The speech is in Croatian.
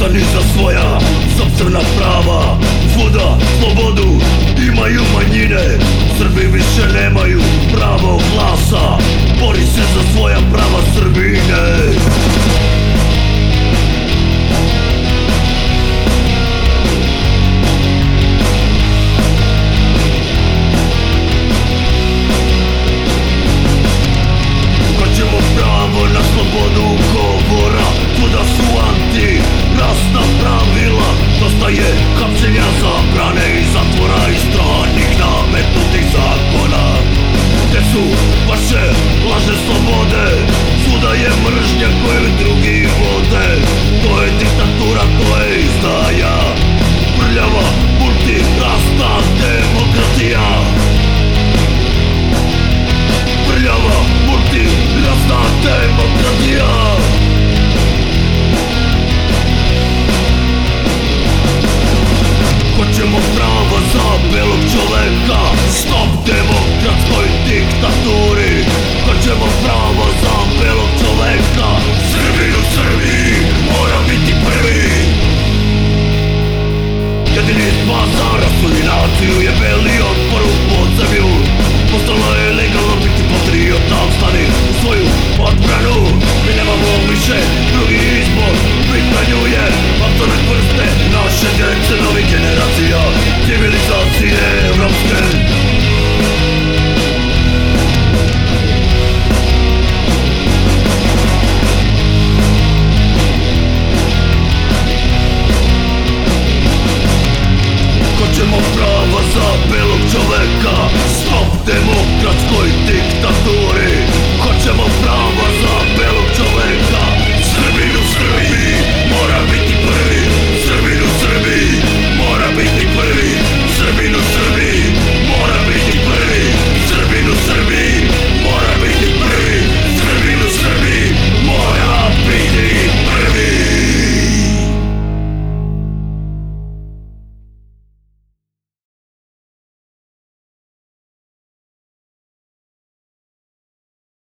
Ustani za svoja sobstvena prava. Voda, slobodu imaju manjine. Srbi za belog čoveka. Stop demokratskoj diktaturi.